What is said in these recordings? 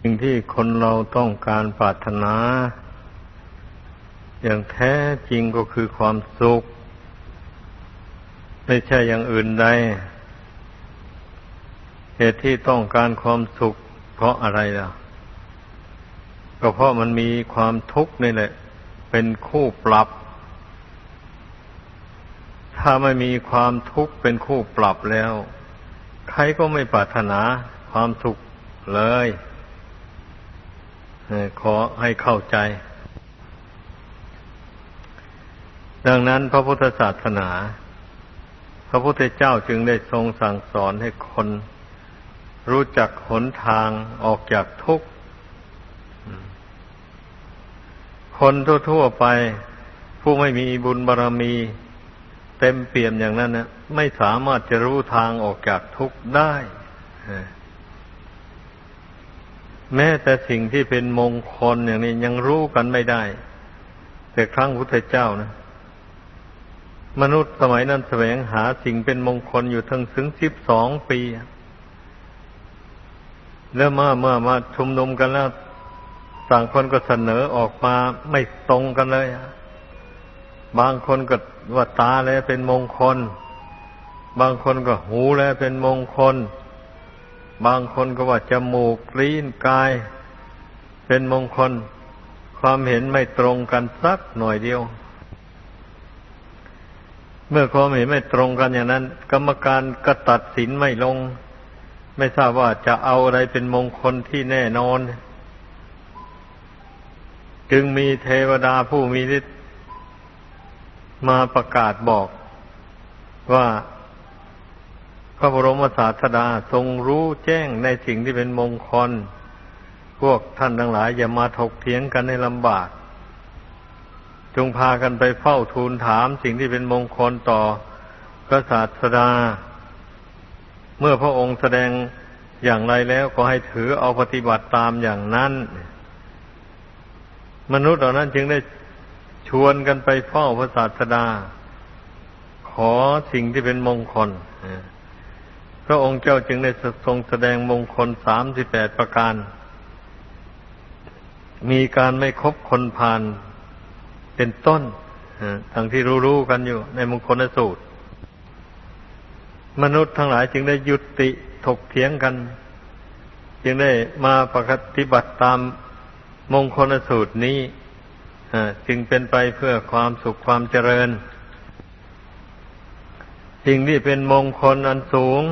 สิ่งที่คนเราต้องการปรารถนา อย่างแท้จริงก็คือความสุข ไม่ใช่อย่างอื่นใด เหตุที่ต้องการความสุข เพราะอะไรล่ะ ก็เพราะมันมีความทุกข์นี่แหละ เป็นคู่ปรับ ถ้าไม่มีความทุกข์เป็นคู่ปรับแล้ว ใครก็ไม่ปรารถนาความสุขเลย ขอให้เข้าใจ ดังนั้นพระพุทธศาสนา พระพุทธเจ้าจึงได้ทรงสั่งสอนให้คน รู้จักหนทางออกจากทุกข์ คนทั่วๆไป ผู้ไม่มีบุญบารรมี เต็มเปี่ยมอย่างนั้นนะไม่สามารถจะรู้ทางออกจากทุกข์ได้ แม้แต่สิ่งที่เป็นมงคลอย่างนี้ยังรู้กันไม่ได้ แต่ครั้งพุทธเจ้านะมนุษย์สมัยนั้นแสวงหาสิ่งเป็นมงคลอยู่ทั้งถึงสิบสองปี แล้วเมื่อเมื่อมาชุมนุมกันแล้วต่างคนก็เสนอออกมาไม่ตรงกันเลย บางคนก็ว่าตาแล้วเป็นมงคล บางคนก็หูแล้วเป็นมงคล บางคนก็ว่าจมูกลิ้นกาย เป็นมงคล ความเห็นไม่ตรงกันสักหน่อยเดียว เมื่อความเห็นไม่ตรงกันอย่างนั้น กรรมการก็ตัดสินไม่ลง ไม่ทราบว่าจะเอาอะไรเป็นมงคลที่แน่นอน จึงมีเทวดาผู้มีฤทธิ์มาประกาศบอกว่า พระบรมศาสดาทรงรู้แจ้งในสิ่งที่เป็นมงคล พวกท่านทั้งหลายอย่ามาถกเถียงกันในลำบาก จงพากันไปเฝ้าทูลถามสิ่งที่เป็นมงคลต่อพระศาสดา เมื่อพระองค์แสดงอย่างไรแล้วก็ให้ถือเอาปฏิบัติตามอย่างนั้น มนุษย์เหล่านั้นจึงได้ชวนกันไปเฝ้าพระศาสดา ขอสิ่งที่เป็นมงคล ระองค์เจ้าจึงได้ทรงแสดงมงคลสามสิบแปดประการ มีการไม่คบคนพานเป็นต้นทั้งที่รู้ๆกันอยู่ ในมงคลสูตร มนุษย์ทั้งหลายจึงได้ยุติถกเถียงกัน จึงได้มาปฏิบัติตามมงคลสูตรนี้จึงเป็นไปเพื่อความสุขความเจริญ สิ่งที่เป็นมงคลอันสูง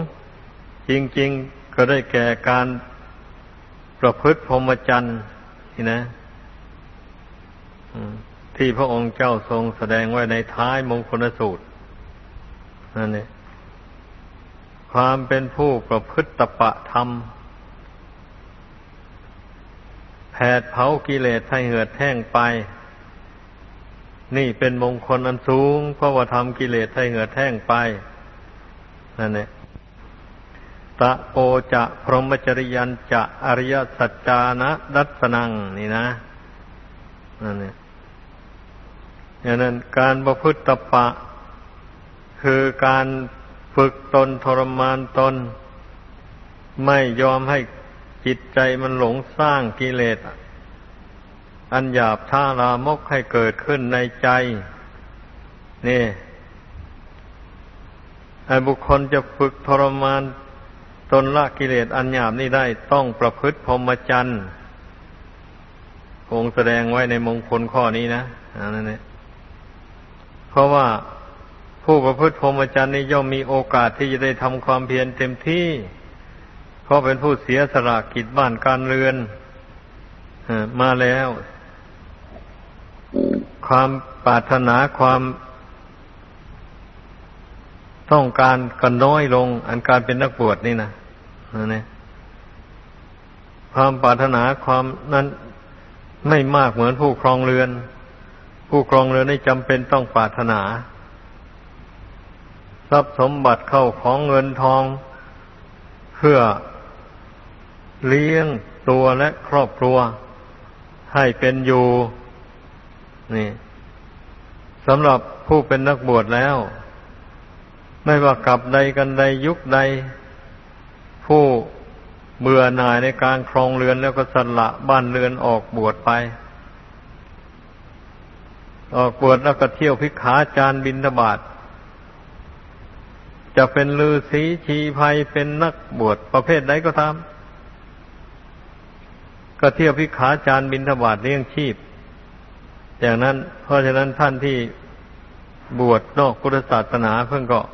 จริง ๆ ก็ได้แก่การประพฤติพรหมจรรย์นี่นะที่พระองค์เจ้าทรงแสดงไว้ในท้ายมงคลสูตรนั่นเองความเป็นผู้ประพฤติตปะธรรมแผดเผากิเลสให้เหือดแห้งไป นี่เป็นมงคลอันสูง เพราะว่าทำกิเลสให้เหือดแห้งไปนั่นเอง ตะโปจะพรหมจริยันจะอริยสัจจานะดัสนังนี่นะนั่นเนี่ยอย่างนั้นการประพฤติตปะ คือการฝึกตนทรมานตน ไม่ยอมให้จิตใจมันหลงสร้างกิเลส อันหยาบท่าลามกให้เกิดขึ้นในใจ นี่ไอ้บุคคลจะฝึกทรมาน ตนละกิเลสอันหยาบนี่ได้ต้องประพฤติพรหมจรรย์คงแสดงไว้ในมงคลข้อนี้นะนั่นเองเพราะว่าผู้ประพฤติพรหมจรรย์นี่ย่อมมีโอกาสที่จะได้ทำความเพียรเต็มที่ เพราะเป็นผู้เสียสละกิจบ้านการเรือนมาแล้ว ความปรารถนาความต้องการกันน้อยลง อันการเป็นนักบวชนี่นะ นี่ความปรารถนาความนั้นไม่มากเหมือนผู้ครองเรือน ผู้ครองเรือนนี่จำเป็นต้องปรารถนา ทรัพย์สมบัติเข้าของเงินทอง เพื่อเลี้ยงตัวและครอบครัว ให้เป็นอยู่ นี่สำหรับผู้เป็นนักบวชแล้ว ไม่ว่ากับใดกันใดยุคใด ผู้เบื่อหน่ายในการครองเรือนแล้วก็สละบ้านเรือนออกบวชไป ออกบวชแล้วก็เที่ยวพิกขาจารบินทบาทจะเป็นลือสีชีภัยเป็นนักบวชประเภทใดก็ตาม ก็เที่ยวพิกขาจารบินทบาทเลี้ยงชีพ อย่างนั้น เพราะฉะนั้นท่านที่บวชนอกพุทธศาสนาเพิ่งก็จ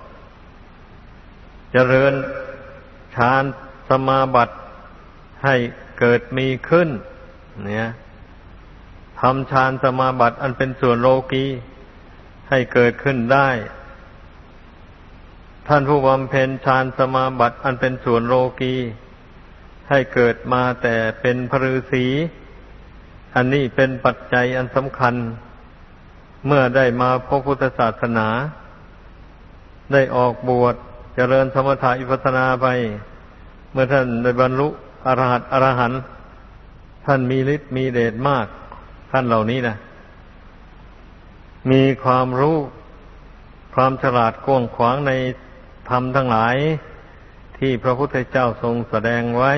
เจริญ ฌานสมาบัติให้เกิดมีขึ้น เนี่ยทำฌานสมาบัติอันเป็นส่วนโลกีให้เกิดขึ้นได้ ท่านผู้บำเพ็ญฌานสมาบัติอันเป็นส่วนโลกีให้เกิดมาแต่เป็นพฤษีอันนี้เป็นปัจจัยอันสำคัญ เมื่อได้มาพบพุทธศาสนา ได้ออกบวช เจริญสมถะอิปัสนาไป เมื่อท่านได้บรรลุอรหัตอรหันต์ท่านมีฤทธิ์มีเดชมาก ท่านเหล่านี้นะมีความรู้ความฉลาดกว้างขวางในธรรมทั้งหลาย ที่พระพุทธเจ้าทรงแสดงไว้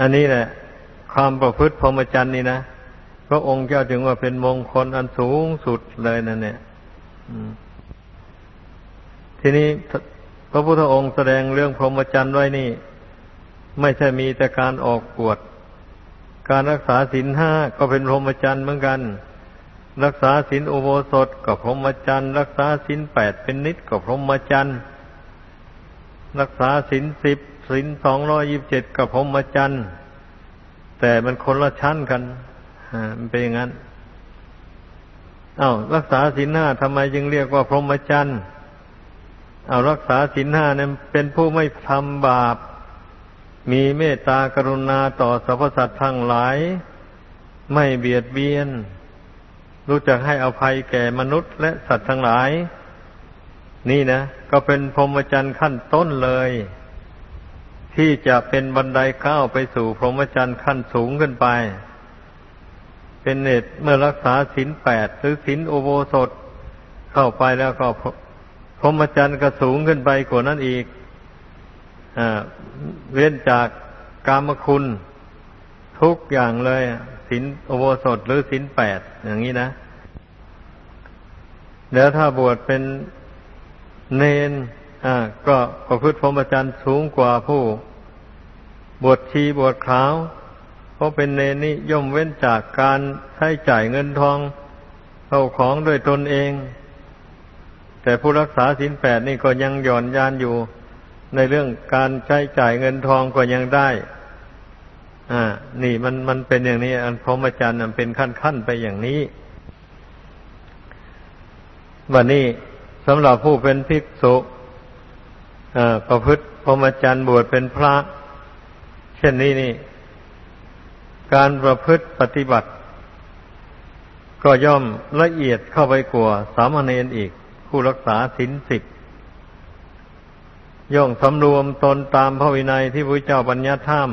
อันนี้แหละ ความประพฤติพรหมจรรย์นี่นะพระองค์เจ้าจึงว่าเป็นมงคลอันสูงสุดเลยนั่นเนี่ย ทีนี้พระพุทธองค์แสดงเรื่องพรหมจรรย์ไว้นี่ ไม่ใช่มีแต่การออกกวด การรักษาศีลห้าก็เป็นพรหมจรรย์เหมือนกัน รักษาศีลอุโบสถกับพรหมจรรย์รักษาศีลแปดเป็นนิดกับพรหมจรรย์รักษาศีลสิบศีลสองร้อยิบเจ็ดกับพรหมจรรย์แต่มันคนละชั้นกันมันเป็นอย่างนั้นอา้าวรักษาศีลห้าทำไมจึงเรียกว่าพรหมจรรย์ เอารักษาศีลห้าเนี่ยเป็นผู้ไม่ทำบาป มีเมตตากรุณาต่อสรรพสัตว์ทั้งหลาย ไม่เบียดเบียน รู้จักให้อภัยแก่มนุษย์และสัตว์ทั้งหลาย นี่นะ ก็เป็นพรหมจรรย์ขั้นต้นเลย ที่จะเป็นบันไดก้าวไปสู่พรหมจรรย์ขั้นสูงขึ้นไป เป็นเนตเมื่อรักษาศีลแปดหรือศีลโอโบสถเข้าไปแล้วก็ พรหมจรรย์ก็สูงขึ้นไปกว่านั้นอีกอเว้นจากกามคุณทุกอย่างเลยศีลโอโบสถหรือศีลแปดอย่างนี้นะแล้วถ้าบวชเป็นเนนก็ประพฤติพรหมจรรย์สูงกว่าผู้ บวชชีบวชขาว เพราะเป็นเนนนี่ย่อมเว้นจากการใช้จ่ายเงินทองเข้าของด้วยตนเอง แต่ผู้รักษาศีลแปดนี่ก็ยังหย่อนยานอยู่ในเรื่องการใช้จ่ายเงินทองก็ยังได้ อ่า นี่มันมันเป็นอย่างนี้ อันพรหมจรรย์มันเป็นขั้นขั้นไปอย่างนี้วันนี้สำหรับผู้เป็นภิกษุประพฤติพรหมจรรย์บวชเป็นพระ เช่นนี้นี่ การประพฤติปฏิบัติ ก็ย่อมละเอียดเข้าไปกว่าสามเณรอีก ผู้รักษาศีลสิบย่องสำรวมตนตามพระวินัยที่พระเจ้าบัญญัติห้าม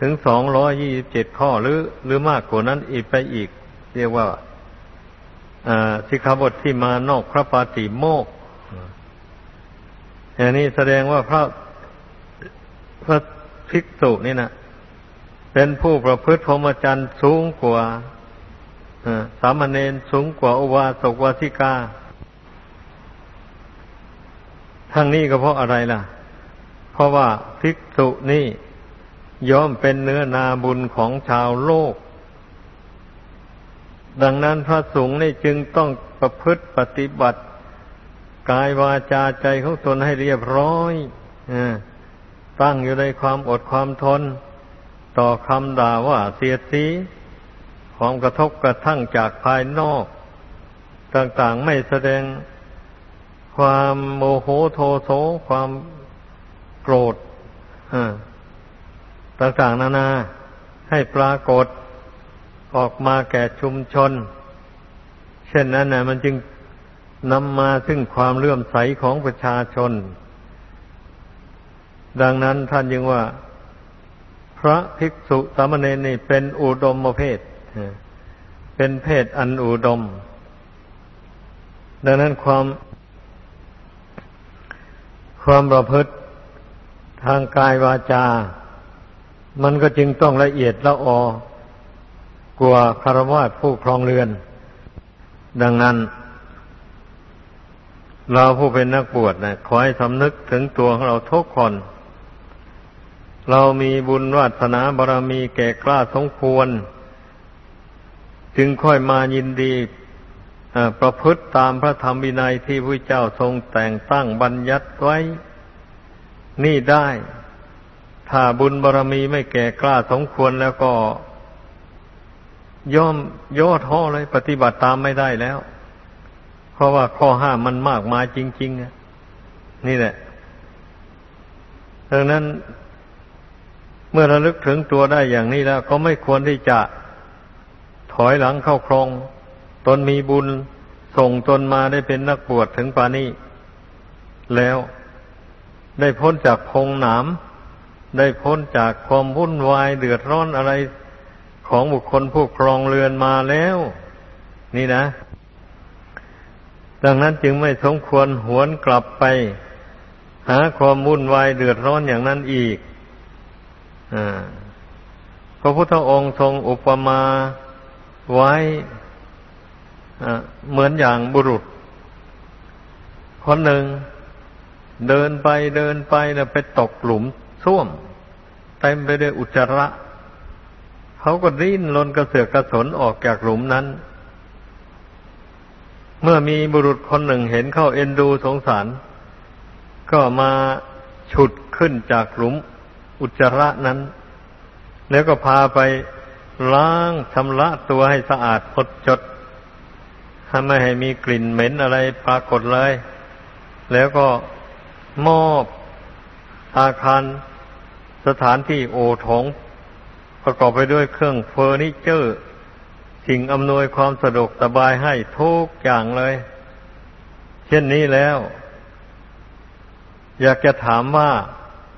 ถึงสองร้อยี่สิบเจ็ดข้อหรือ หรือมากกว่านั้นอีกไปอีก เรียกว่าสิกขาบทที่มานอกพระปาติโมกอย่างนี้แสดงว่าพระพระภิกษุนี่นะเป็นผู้ประพฤติพรหมจรรย์สูงกว่า สามเณรสูงกว่าอุบาสกวาสิกา ทั้งนี้ก็เพราะอะไรล่ะ เพราะว่าภิกษุนี่ย่อมเป็นเนื้อนาบุญของชาวโลก ดังนั้นพระสงฆ์นี่จึงต้องประพฤติปฏิบัติ กายวาจาใจของตนให้เรียบร้อยอตั้งอยู่ในความอดความทน ต่อคำด่าว่าเสียดสี ความกระทบกระทั่งจากภายนอก ต่างๆไม่แสดงความโมโหโทโสความโกรธต่างๆนานาให้ปรากฏออกมาแก่ชุมชน เช่นนั้นนะมันจึงนำมาซึ่งความเลื่อมใสของประชาชน ดังนั้นท่านยังว่า พระภิกษุสามเณรนี่เป็นอุดมเพศ เป็นเพศอันอุดม ดังนั้นความ ความประพฤติทางกายวาจา มันก็จึงต้องละเอียดละออ กว่าคารวะผู้ครองเรือน ดังนั้น เราผู้เป็นนักบวชนะขอให้สำนึกถึงตัวของเราทุกคน เรามีบุญวาสนาบารมีแก่กล้าสมควร จึงค่อยมายินดีประพฤติตามพระธรรมวินัยที่พระเจ้าทรงแต่งตั้งบัญญัติไว้ นี่ได้ ถ้าบุญบารรมีไม่แก่กล้าสมควรแล้วก็ ย่อมย่อท้อเลย ปฏิบัติตามไม่ได้แล้ว เพราะว่าข้อห้ามมันมากมายจริงๆนี่แหละดังนั้นเมื่อระลึกถึงตัวได้อย่างนี้แล้ว ก็ไม่ควรที่จะ ถอยหลังเข้าครองตนมีบุญส่งตนมาได้เป็นนักบวชถึงปานี้ แล้วได้พ้นจากพงหนามได้พ้นจากความวุ่นวายเดือดร้อนอะไรของบุคคลผู้ครองเรือนมาแล้ว นี่นะ ดังนั้นจึงไม่สมควรหวนกลับไป หาความวุ่นวายเดือดร้อนอย่างนั้นอีกอพระพุทธองค์ทรงอุปมา ไว้เหมือนอย่างบุรุษ คนหนึ่งเดินไปเดินไปแล้วไปตกหลุมส้วมเต็มไปด้วยอุจจาระเขาก็ริ้นลนกระเสือกกระสนออกจากหลุมนั้น เมื่อมีบุรุษคนหนึ่งเห็นเข้าเอ็นดูสงสาร ก็มาฉุดขึ้นจากหลุมอุจจาระนั้น แล้วก็พาไป ล้างชำระตัวให้สะอาดพดจดถ้าไม่ให้มีกลิ่นเหม็นอะไรปรากฏเลย แล้วก็มอบอาคารสถานที่โอทงประกอบไปด้วยเครื่องเฟอร์นิเจอร์ สิ่งอำนวยความสะดวกสบายให้ทุกอย่างเลย เช่นนี้แล้ว อยากจะถามว่า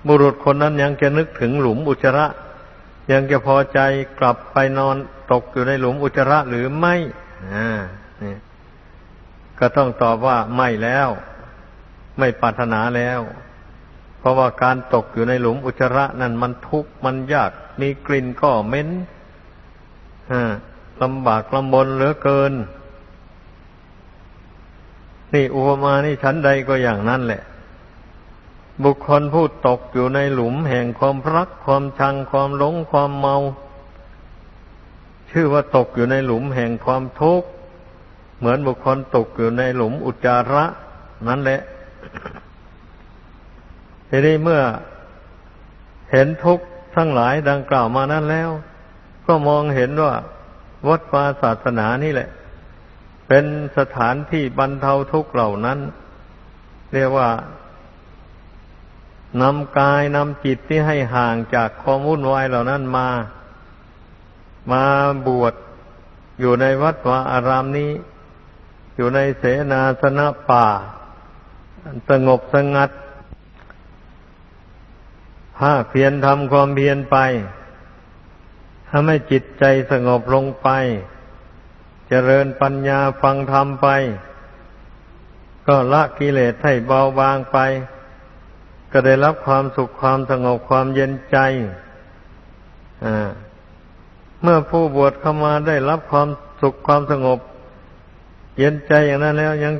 บุรุษคนนั้นยังจะนึกถึงหลุมอุจจาระ ยังจะพอใจกลับไปนอนตกอยู่ในหลุมอุจจาระหรือไม่อ่านี่ก็ต้องตอบว่าไม่แล้ว ไม่ปรารถนาแล้ว เพราะว่าการตกอยู่ในหลุมอุจจาระนั่นมันทุกข์มันยาก มีกลิ่นก็เหม็นลำบากลำบนเหลือเกิน นี่อุปมานี่ชั้นใดก็อย่างนั้นแหละ บุคคลผู้ตกอยู่ในหลุมแห่งความรักความชังความหลงความเมา ชื่อว่าตกอยู่ในหลุมแห่งความทุกข์เหมือนบุคคลตกอยู่ในหลุมอุจจาระ นั่นแหละทีนี้เมื่อเห็นทุกข์ทั้งหลายดังกล่าวมานั้นแล้ว ก็มองเห็นว่าวัดวาศาสนานี่แหละ เป็นสถานที่บรรเทาทุกข์เหล่านั้น เรียกว่า นำกายนำจิตที่ให้ห่างจากความวุ่นวายเหล่านั้นมา มาบวชอยู่ในวัดวาอารามนี้ อยู่ในเสนาสนะป่า สงบสงัดภาคเพียรทำความเพียรไปทำให้จิตใจสงบลงไป เจริญปัญญาฟังธรรมไป ก็ละกิเลสให้เบาบางไป ก็ได้รับความสุขความสงบความเย็นใจเมื่อผู้บวชเข้ามาได้รับความสุขความสงบ เย็นใจอย่างนั้นแล้ว ยัง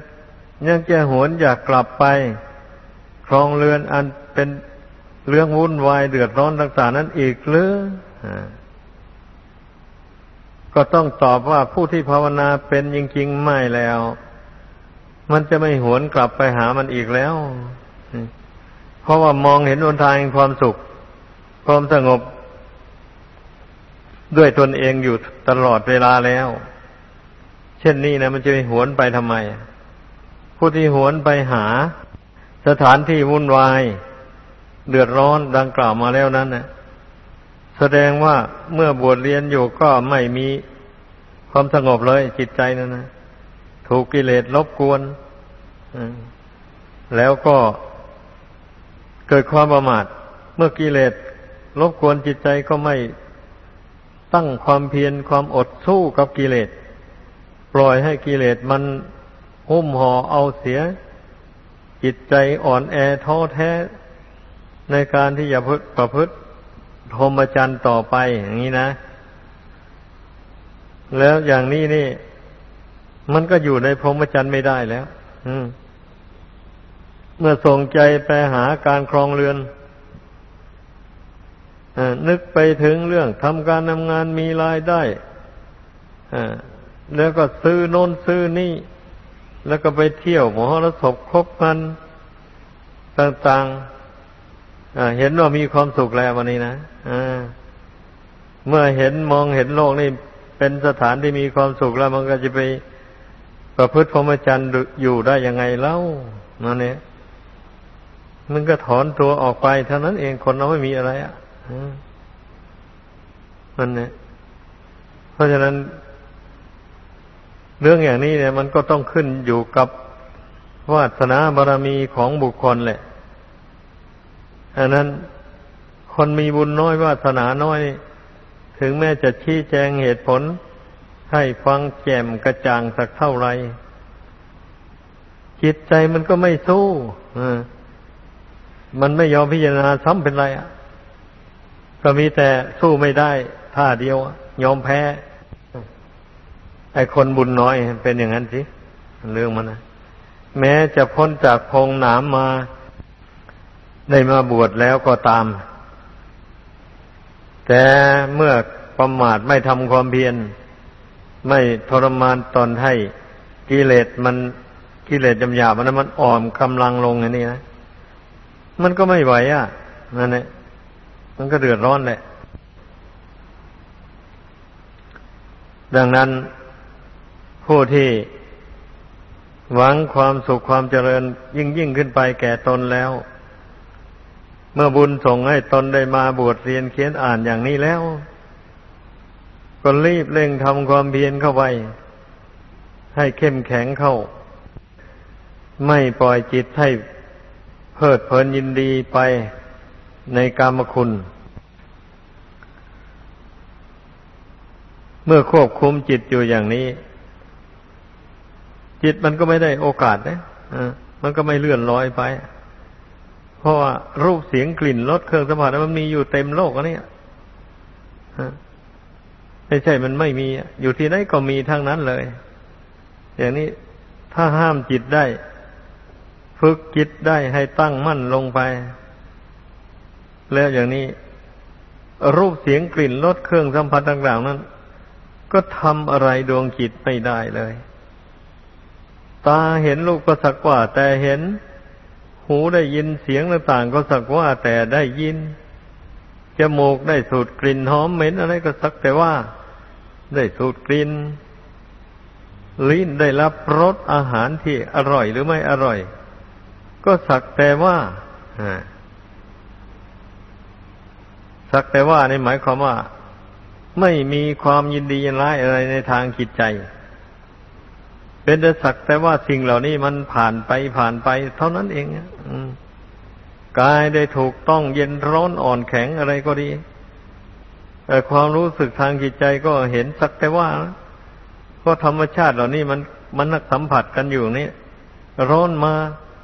ยังจะหวนอยากกลับไป ครองเรือนอันเป็นเรื่องวุ่นวายเดือดร้อนต่างๆนั้นอีกหรือก็ต้องตอบว่าผู้ที่ภาวนาเป็นจริงๆไม่แล้ว มันจะไม่หวนกลับไปหามันอีกแล้ว เพราะว่ามองเห็นวนทางความสุข ความสงบด้วยตนเองอยู่ตลอดเวลาแล้ว เช่นนี้นะมันจะไปหวนไปทำไม ผู้ที่หวนไปหา สถานที่วุ่นวาย เดือดร้อนดังกล่าวมาแล้วนั้นนะแสดงว่าเมื่อบวชเรียนอยู่ก็ไม่มีความสงบเลยจิตใจนั่นนะถูกกิเลสลบกวนแล้วก็ เกิดความประมาท เมื่อกิเลสลบกวนจิตใจก็ไม่ตั้งความเพียรความอดสู้กับกิเลส ปล่อยให้กิเลสมันหุ้มห่อเอาเสีย จิตใจอ่อนแอท้อแท้ ในการที่จะประพฤติพรหมจรรย์ต่อไปอย่างนี้นะ แล้วอย่างนี้นี่ มันก็อยู่ในพรหมจรรย์ไม่ได้แล้ว อืม เมื่อส่งใจไปหาการครองเรือนอนึกไปถึงเรื่องทำการทำงานมีรายได้แล้วก็ซื้อโน้นซื้อนี่ แล้วก็ไปเที่ยวหมอรสพคบกันต่างๆเห็นว่ามีความสุขแล้ววันนี้นะเมื่อเห็นมองเห็นโลกนี่เป็นสถานที่มีความสุขแล้ว มันก็จะไปประพฤติพรหมจรรย์อยู่ได้ยังไงเล่านั่นเนี่ย มันก็ถอนตัวออกไปเท่านั้นเองคนเราไม่มีอะไรอะมันเนี่ย เพราะฉะนั้น เรื่องอย่างนี้เนี่ย มันก็ต้องขึ้นอยู่กับวาสนาบารมีของบุคคลแหละอันนั้นคนมีบุญน้อยวาสนาน้อย ถึงแม้จะชี้แจงเหตุผล ให้ฟังแจ่มกระจ่างสักเท่าไรจิตใจมันก็ไม่สู้อ่า มันไม่ยอมพิจารณาซ้ำเป็นไรอะก็มีแต่สู้ไม่ได้ท่าเดียวยอมแพ้ ไอคนบุญน้อยเป็นอย่างนั้นสิเรื่องมันนะแม้จะพ้นจากพงหนามมา ได้มาบวชแล้วก็ตาม แต่เมื่อประมาทไม่ทำความเพียร ไม่ทรมานตนให้กิเลสมันกิเลสจำหยาบมันมันอ่อนกำลังลงอย่างนี้นะ มันก็ไม่ไหวอะนั่นแหละมันก็เดือดร้อนแหละ ดังนั้นผู้ที่หวังความสุขความเจริญยิ่งยิ่งขึ้นไปแก่ตนแล้ว เมื่อบุญส่งให้ตนได้มาบวชเรียนเขียนอ่านอย่างนี้แล้ว ก็รีบเร่งทำความเพียรเข้าไป ให้เข้มแข็งเข้า ไม่ปล่อยจิตให้ เพลิดเพลินยินดีไปในกามคุณ เมื่อควบคุมจิตอยู่อย่างนี้ จิตมันก็ไม่ได้โอกาสนะมันก็ไม่เลื่อนลอยไป เพราะว่ารูปเสียงกลิ่นรสเครื่องสัมผัสมันมีอยู่เต็มโลกอันนี้ไม่ใช่มันไม่มี อยู่ที่ไหนก็มีทั้งนั้นเลย อย่างนี้ถ้าห้ามจิตได้ ฝึกจิตได้ให้ตั้งมั่นลงไป แล้วอย่างนี้ รูปเสียงกลิ่นรสเครื่องสัมผัสต่างๆนั้น ก็ทำอะไรดวงจิตไม่ได้เลย ตาเห็นรูปก็สักว่าแต่เห็น หูได้ยินเสียงต่างๆก็สักว่าแต่ได้ยินจมูกได้สูดกลิ่นหอมเหม็นอะไรก็สักแต่ว่า ได้สูดกลิ่นลิ้นได้รับรสอาหารที่อร่อยหรือไม่อร่อย ก็สักแต่ว่าสักแต่ว่าในหมายความว่า ไม่มีความยินดียินร้ายอะไรในทางจิตใจ เป็นแต่สักแต่ว่าสิ่งเหล่านี้มันผ่านไปผ่านไป เท่านั้นเองกายได้ถูกต้องเย็นร้อนอ่อนแข็งอะไรก็ดีแต่ความรู้สึกทางจิตใจก็เห็นสักแต่ว่า ก็ธรรมชาติเหล่านี้มันมันนักสัมผัสกันอยู่นี่ร้อนมา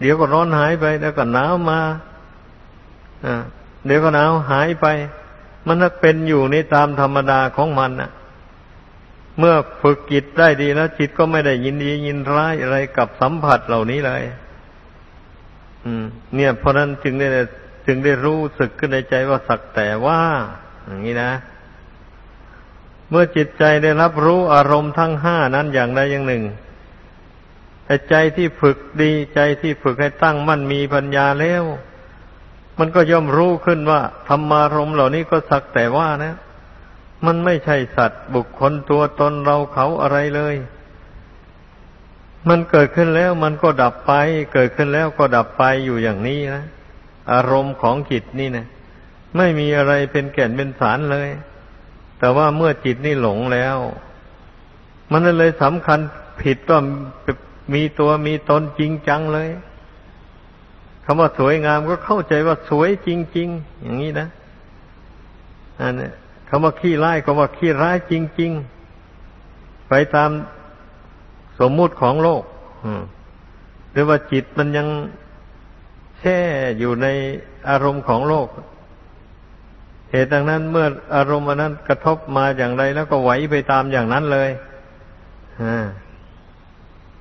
เดี๋ยวก็ร้อนหายไป แล้วก็หนาวมาเดี๋ยวก็หนาวหายไป มันเป็นอยู่ในตามธรรมดาของมันนะเมื่อฝึกจิตได้ดีแล้วจิตก็ไม่ได้ยินดียินร้ายอะไรกับสัมผัสเหล่านี้เลย อืม เนี่ย เพราะนั้นจึงได้จึงได้รู้สึกขึ้นในใจว่าสักแต่ว่า อย่างนี้นะ เมื่อจิตใจได้รับรู้อารมณ์ทั้งห้านั้นอย่างใดอย่างหนึ่ง แต่ใจที่ฝึกดีใจที่ฝึกให้ตั้งมั่นมีปัญญาแล้ว มันก็ย่อมรู้ขึ้นว่าธรรมารมเหล่านี้ก็สักแต่ว่านะ มันไม่ใช่สัตว์บุคคลตัวตนเราเขาอะไรเลย มันเกิดขึ้นแล้วมันก็ดับไป เกิดขึ้นแล้วก็ดับไปอยู่อย่างนี้นะอารมณ์ของจิตนี่นะไม่มีอะไรเป็นแก่นเป็นสารเลย แต่ว่าเมื่อจิตนี่หลงแล้ว มันเลยสำคัญผิดว่า มีตัวมีตนจริงจังเลยคำว่าสวยงามก็เข้าใจว่าสวยจริง ๆ อย่างนี้นะอันนี้คำว่าขี้ร้ายก็ว่าขี้ร้ายจริง ๆ ไปตามสมมุติของโลกหรือว่าจิตมันยังแช่อยู่ในอารมณ์ของโลก เหตุดังนั้นเมื่ออารมณ์อันนั้นกระทบมาอย่างไรแล้วก็ไหวไปตามอย่างนั้นเลย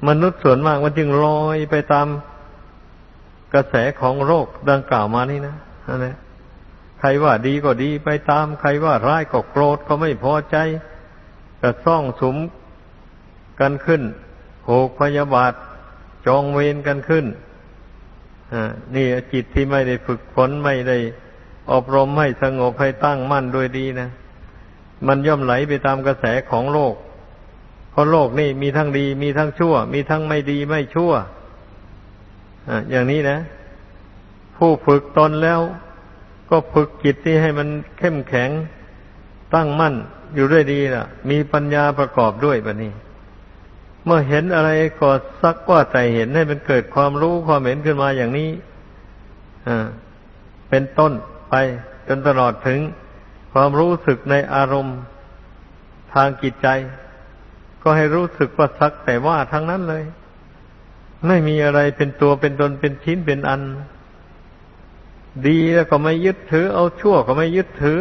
มนุษย์ส่วนมากมันจึงลอยไปตามกระแสของโรคดังกล่าวมานี่นะนั่นแหละใครว่าดีก็ดีไปตาม ใครว่าร้ายก็โกรธก็ไม่พอใจกระซ่องสมกันขึ้นโหกพยาบาท จองเวรกันขึ้นนี่จิตที่ไม่ได้ฝึกฝนไม่ได้ อบรมให้สงบให้ตั้งมั่นโดยดีนะ มันย่อมไหลไปตามกระแสของโลก เพราะโลกนี่มีทั้งดีมีทั้งชั่ว มีทั้งไม่ดีไม่ชั่วอย่างนี้นะ ผู้ฝึกตนแล้ว ก็ฝึกจิตที่ให้มันเข้มแข็งตั้งมั่นอยู่ด้วยดีล่ะ มีปัญญาประกอบด้วยแบบนี้ เมื่อเห็นอะไรก็สักว่าใจเห็นให้มันเกิดความรู้ความเห็นขึ้นมาอย่างนี้อ่าเป็นต้นไปจนตลอดถึงความรู้สึกในอารมณ์ทางจิตใจ ก็ให้รู้สึกว่าสักแต่ว่าทั้งนั้นเลย ไม่มีอะไรเป็นตัวเป็นตนเป็นชิ้นเป็นอัน ดีแล้วก็ไม่ยึดถือ เอาชั่วก็ไม่ยึดถือ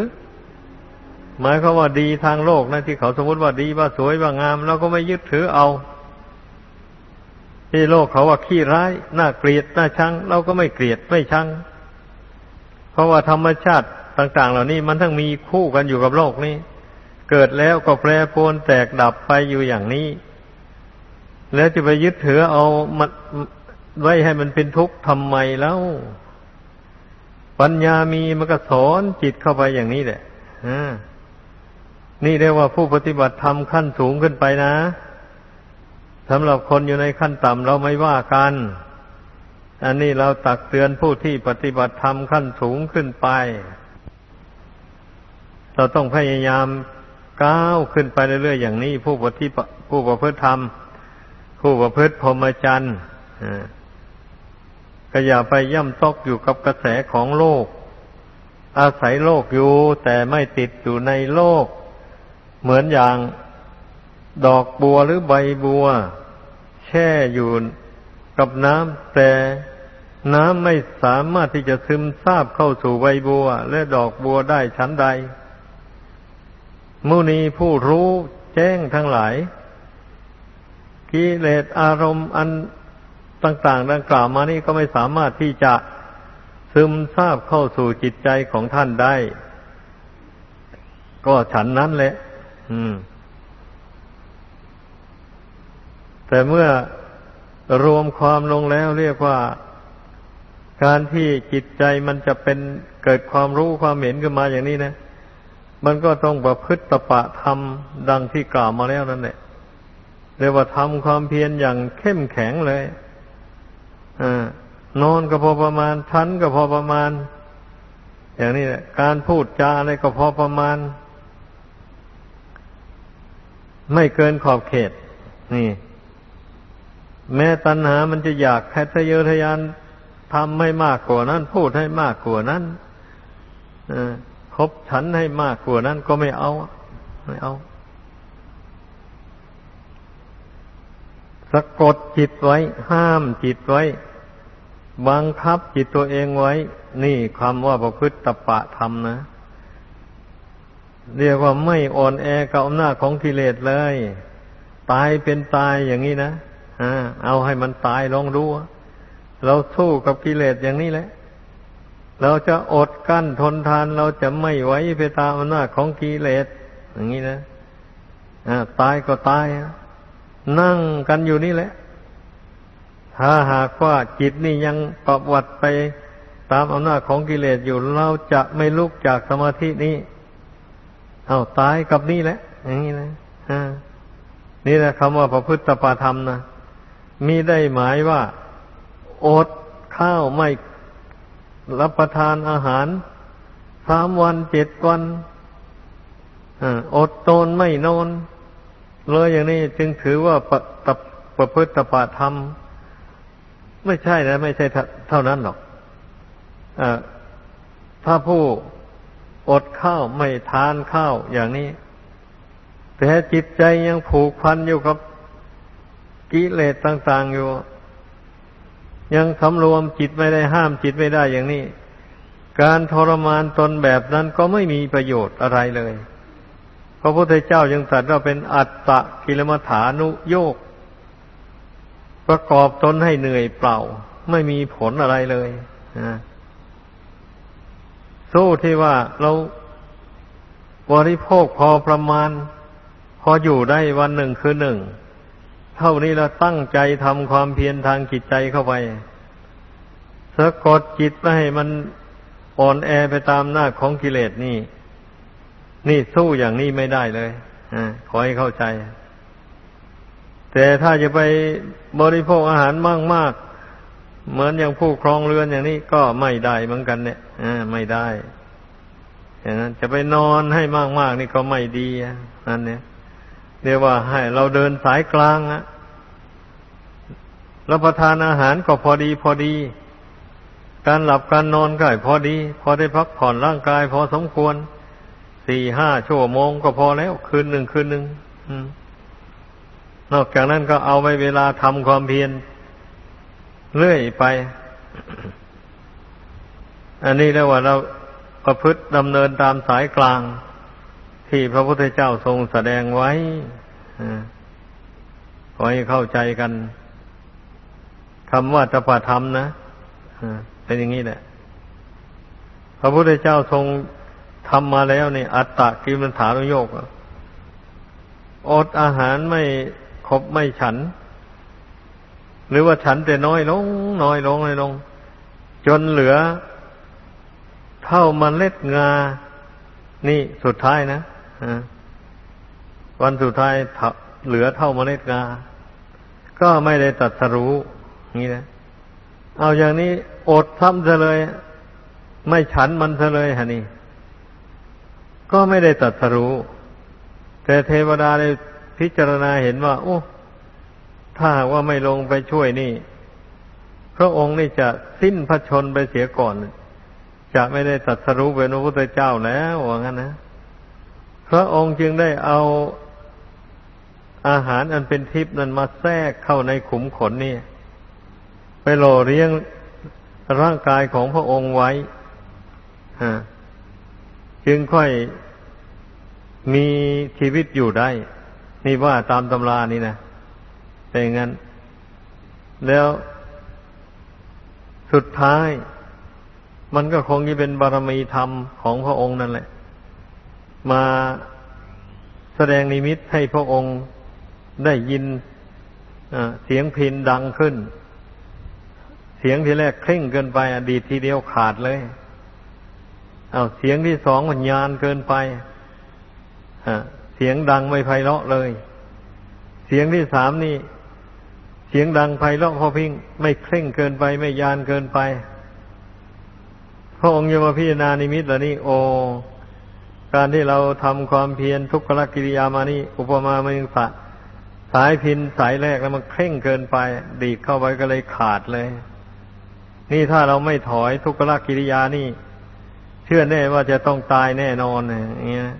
หมายความว่าดีทางโลกนะที่เขาสมมติว่าดีว่าสวยว่างามเราก็ไม่ยึดถือเอา ที่โลกเขาว่าขี้ร้ายน่าเกลียดน่าชังเราก็ไม่เกลียดไม่ชังเพราะว่าธรรมชาติต่าง ๆ เหล่านี้มันทั้งมีคู่กันอยู่กับโลกนี้ เกิดแล้วก็แปรปรวนแตกดับไปอยู่อย่างนี้ แล้วจะไปยึดถือเอามันไว้ให้มันเป็นทุกข์ทำไมแล้ว ปัญญามีมันก็สอนจิตเข้าไปอย่างนี้แหละนี่เรียกว่าผู้ปฏิบัติธรรมขั้นสูงขึ้นไปนะสำหรับคนอยู่ในขั้นต่ำเราไม่ว่ากัน อันนี้เราตักเตือนผู้ที่ปฏิบัติธรรมขั้นสูงขึ้นไป เราต้องพยายาม ก้าวขึ้นไปเรื่อยๆอย่างนี้ ผู้ปฏิผู้ประพฤติธรรม ผู้ประพฤติพรหมจรรย์ก็อย่าไปย่ำตกอยู่กับกระแสของโลก อาศัยโลกอยู่แต่ไม่ติดอยู่ในโลก เหมือนอย่างดอกบัวหรือใบบัว แช่อยู่กับน้ำแต่น้ำไม่สามารถที่จะซึมซาบเข้าสู่ใบบัว และดอกบัวได้ชั้นใด มุนีผู้รู้แจ้งทั้งหลายกิเลสอารมณ์อันต่าง ๆ ดังกล่าวมานี่ก็ไม่สามารถที่จะซึมซาบเข้าสู่จิตใจของท่านได้ ก็ฉันนั้นแหละ อืม แต่เมื่อรวมความลงแล้วเรียกว่าการที่จิตใจมันจะเป็นเกิดความรู้ความเห็นขึ้นมาอย่างนี้นะ มันก็ต้องประพฤติตปะธรรมดังที่กล่าวมาแล้วนั่นแหละเรียกว่าทำความเพียรอย่างเข้มแข็งเลยอนอนก็พอประมาณชั้นก็พอประมาณ อย่างนี้แหละการพูดจาอะไรก็พอประมาณ ไม่เกินขอบเขต นี่ แม้ตัณหามันจะอยากแคทะเยอทะยานทำให้มากกว่านั้น พูดให้มากกว่านั้น คบฉันให้มากกว่านั้นก็ไม่เอา ไม่เอาสะกดจิตไว้ ห้ามจิตไว้ บังคับจิตตัวเองไว้ นี่คำว่าประพฤติตปะธรรมนะ เรียกว่าไม่อ่อนแอกับอำนาจของกิเลสเลย ตายเป็นตายอย่างนี้นะเอาให้มันตายลองดู เราสู้กับกิเลสอย่างนี้แหละ เราจะอดกั้นทนทานเราจะไม่ไว้ไปตามอำนาจของกิเลสอย่างนี้นะตายก็ตายนั่งกันอยู่นี่แหละ ถ้าหากว่าจิตนี่ยังประวัติไปตามอำนาจของกิเลสอยู่ เราจะไม่ลุกจากสมาธินี้ เอาตายกับนี่แหละ อย่างนี้นะนี่แหละคำว่าประพฤติปาธรรมนะมีได้หมายว่า อดข้าวไม่ รับประทานอาหารสามวันเจ็ดวันอดตนไม่นอนเลยอย่างนี้จึงถือว่าประประประพฤติปาธรรม ไม่ใช่นะ ไม่ใช่เท่านั้นหรอกอถ้าผู้อดข้าวไม่ทานข้าวอย่างนี้ แต่จิตใจยังผูกพันอยู่กับกิเลสต่าง ๆอยู่ ยังสำรวมจิตไม่ได้ห้ามจิตไม่ได้อย่างนี้ การทรมานตนแบบนั้นก็ไม่มีประโยชน์อะไรเลยพระพุทธเจ้ายังตรัสว่าเป็นอัตตะกิลมัฐานุโยก ประกอบตนให้เหนื่อยเปล่า ไม่มีผลอะไรเลยนะสู้ที่ว่าเราบริโภคพอประมาณ พออยู่ได้วันหนึ่งคือหนึ่ง เท่านี้เราตั้งใจทำความเพียรทางจิตใจเข้าไปสะกดจิตไม่ให้มันอ่อนแอไปตามหน้าของกิเลสนี่ นี่สู้อย่างนี้ไม่ได้เลยอขอให้เข้าใจ แต่ถ้าจะไปบริโภคอาหารมากๆเหมือนอย่างผู้ครองเรือนอย่างนี้ก็ไม่ได้เหมือนกันเนี่ยไม่ได้อย่างนั้นจะไปนอนให้มากๆนี่ก็ไม่ดีนั่นเนี่ยเรียกว่าให้เราเดินสายกลางอะ รับประทานอาหารก็พอดีพอดี การหลับการนอนก็พอดี พอได้พักผ่อนร่างกาย พอสมควรสี่ห้าชั่วโมงก็พอแล้ว คืนหนึ่งคืนหนึ่งนอกจากนั้นก็เอาไปเวลาทำความเพียรเรื่อยไป อันนี้เรียกว่าเราประพฤติดำเนินตามสายกลาง ที่พระพุทธเจ้าทรงแสดงไว้ขอให้เข้าใจกัน คำว่าตปาธรรมนะเป็นอย่างนี้แหละ พระพุทธเจ้าทรงทำมาแล้วนี่อัตตะกิมันฐานโยกอดอาหารไม่ครบไม่ฉัน หรือว่าฉันแต่น้อยลง น้อยลงน้อยลง จนเหลือ เท่ามันเล็ดงา นี่สุดท้ายนะวันสุดท้ายเหลือเท่ามันเล็ดงา ก็ไม่ได้ตัดสรู้ นี่นะ เอาอย่างนี้อดซ้ำซะเลย ไม่ฉันมันซะเลยฮะนี่ ก็ไม่ได้ตัดสรู้ แต่เทวดาได้พิจารณาเห็นว่า โอ้ถ้าหากว่าไม่ลงไปช่วยนี่ พระองค์นี่จะสิ้นพระชนไปเสียก่อน จะไม่ได้ตัดสรู้เป็นพระพุทธเจ้าแล้วว่างั้นนะพระองค์จึงได้เอาอาหารอันเป็นทิพย์นั้นมาแทรกเข้าในขุมขนนี่ ไปโลเลี้ยงร่างกายของพระองค์ไว้จึงค่อยมีชีวิตอยู่ได้ นี่ว่าตามตำรานี่นะเป็นงั้น แล้วสุดท้าย มันก็คงจะเป็นบารมีธรรมของพระองค์นั่นแหละ มาแสดงนิมิตให้พระองค์ได้ยินเสียงพินดังขึ้น เสียงที่แรกเคร่งเกินไปอดีตทีเดียวขาดเลยเอาเสียงที่สองมันยานเกินไปเสียงดังไม่ไพเราะเลย เสียงที่สามนี่ เสียงดังไพเราะพอพิงไม่เคร่งเกินไปไม่ยานเกินไปพระองค์ยมพิจารณานิมิตเหล่านี้โอการที่เราทำความเพียรทุกขลกิริยามานี่ อุปมาเมืองสะสายพินสายแรกแล้วมันเคร่งเกินไป ดีดเข้าไปก็เลยขาดเลย นี่ถ้าเราไม่ถอยทุกขละกิริยานี่ เชื่อแน่ว่าจะต้องตายแน่นอนอย่างเงี้ย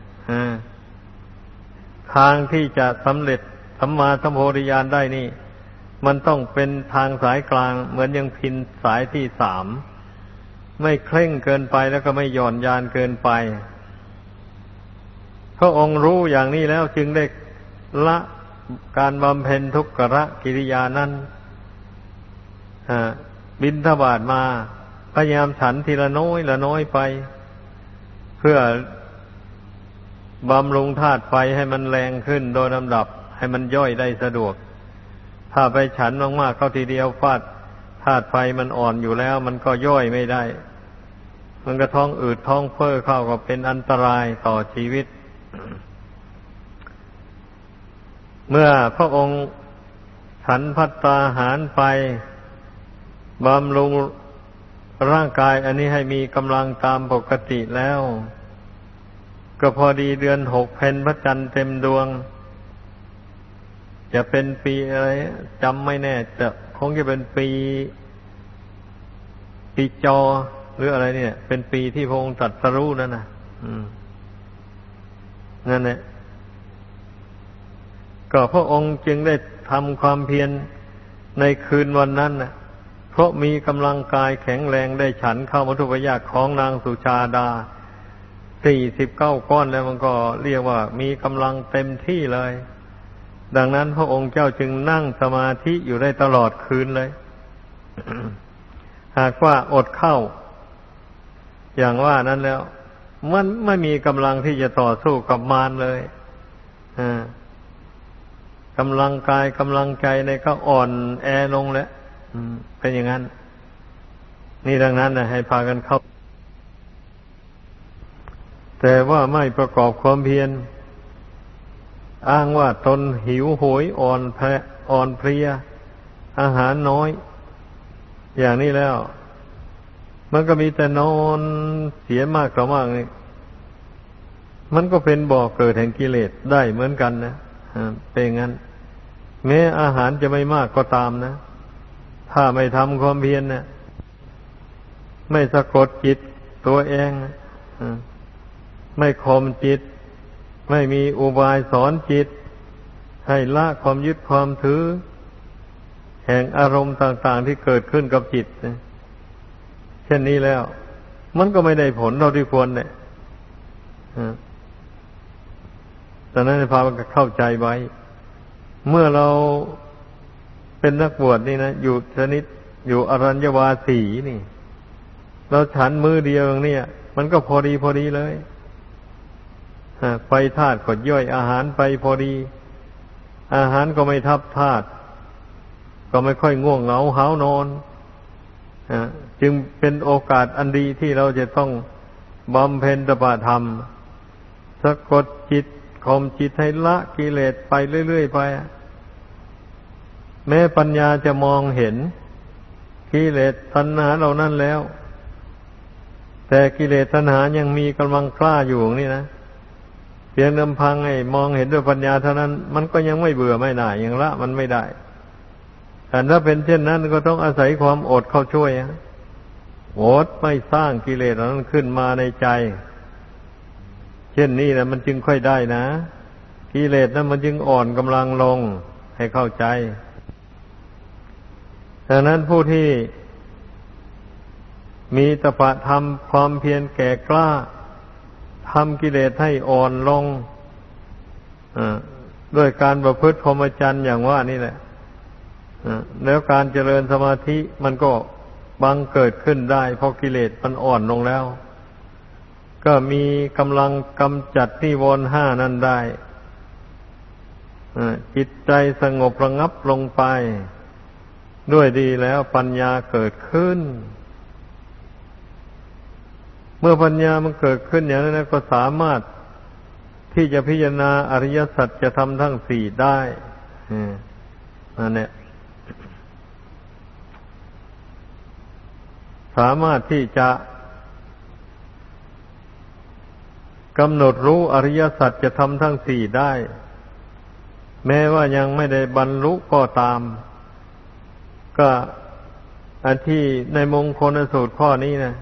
ทางที่จะสำเร็จสัมมาสัมโพธิญาณได้นี่ มันต้องเป็นทางสายกลาง เหมือนยังพินสายที่สาม ไม่เคร่งเกินไปแล้วก็ไม่หย่อนยานเกินไปพระองค์รู้อย่างนี้แล้วจึงได้ละการบำเพ็ญทุกขะกิริยานั้น บินทบาทมา พยายามฉันทีละน้อยละน้อยไป เพื่อบำรุงธาตุไฟให้มันแรงขึ้นโดยลำดับ ให้มันย่อยได้สะดวก ถ้าไปฉันมากๆเข้าทีเดียวฟาดธาตุไฟมันอ่อนอยู่แล้ว มันก็ย่อยไม่ได้ มันก็ท้องอืดท้องเฟ้อเข้าก็เป็นอันตรายต่อชีวิต เมื่อพระองค์ฉันพัตตาหารไป บำรุงร่างกายอันนี้ให้มีกำลังตามปกติแล้ว ก็พอดีเดือนหกเพนพระจันทร์เต็มดวง จะเป็นปีอะไรจำไม่แน่จะคงจะเป็นปี ปีจอหรืออะไรเนี่ย เป็นปีที่พระองค์ตรัสรู้นั่นนะนั่นแหละก็พระองค์จึงได้ทำความเพียรในคืนวันนั้นนะ เพราะมีกำลังกายแข็งแรงได้ฉันเข้ามัทุปยากของนางสุชาดาสี่สิบเก้าก้อนแล้วมันก็เรียกว่ามีกำลังเต็มที่เลย ดังนั้นพระองค์เจ้าจึงนั่งสมาธิอยู่ได้ตลอดคืนเลย หากว่าอดเข้า อย่างว่านั้นแล้ว มันไม่มีกำลังที่จะต่อสู้กับมารเลยกำลังกายกำลังใจในก็อ่อนแอลงแล้ว เป็นอย่างนั้น นี่ดังนั้นนะให้พากันเข้า แต่ว่าไม่ประกอบความเพียร อ้างว่าตนหิวโหยอ่อนแพอ่อนเพลีย อาหารน้อย อย่างนี้แล้ว มันก็มีแต่นอนเสียมากต่อมากนี่มันก็เป็นบ่อกเกิดแห่งกิเลสได้เหมือนกันนะเป็นงั้น แม้อาหารจะไม่มากก็ตามนะ ถ้าไม่ทำความเพียรเนี่ยไม่สะกดจิตตัวเองไม่ข่มจิต ไม่มีอุบายสอนจิต ให้ละความยึดความถือ แห่งอารมณ์ต่าง ๆ ที่เกิดขึ้นกับจิตเช่นนี้แล้ว มันก็ไม่ได้ผลเราที่ควรเนี่ยดังนั้นพามันเข้าใจไว้ เมื่อเรา เป็นนักบวชนี่นะอยู่ชนิดอยู่อรัญญวาสีนี่ เราฉันมือเดียวเนี่ย มันก็พอดีพอดีเลยไฟธาตุก็ย่อยอาหารไปพอดี อาหารก็ไม่ทับธาตุก็ไม่ค่อยง่วงเหงาหานอนจึงเป็นโอกาสอันดีที่เราจะต้องบำเพ็ญตบะธรรม สะกดจิตข่มจิตให้ละกิเลสไปเรื่อยๆไป แม้ปัญญาจะมองเห็นกิเลสตัณหาเหล่านั้นแล้ว แต่กิเลสตัณหายังมีกำลังกล้าอยู่นี่นะเพียงลำพังไอ้มองเห็นด้วยปัญญาเท่านั้น มันก็ยังไม่เบื่อไม่หน่ายยังละ มันไม่ได้แต่ถ้าเป็นเช่นนั้นก็ต้องอาศัยความอดเข้าช่วยอดไม่สร้างกิเลสนั้นขึ้นมาในใจ เช่นนี้นะมันจึงค่อยได้นะกิเลสนั้นมันจึงอ่อนกำลังลงให้เข้าใจ ดังนั้นผู้ที่มีตปะทำความเพียรแก่กล้าทำกิเลสให้อ่อนลงด้วยการประพฤติพรหมจรรย์อย่างว่านี่แหละแล้วการเจริญสมาธิมันก็บังเกิดขึ้นได้เพราะกิเลสมันอ่อนลงแล้ว ก็มีกำลังกำจัดนิวรณ์ห้านั้นได้จิตใจสงบระงับลงไป ด้วยดีแล้วปัญญาเกิดขึ้น เมื่อปัญญามันเกิดขึ้นอย่างนั้นก็สามารถที่จะพิจารณาอริยสัจจะทำทั้งสี่ได้นั่นเนี่ยสามารถที่จะกำหนดรู้อริยสัจจะทำทั้งสี่ได้ แม้ว่ายังไม่ได้บรรลุก็ตาม ก็อันที่ในมงคลสูตรข้อนี้นะ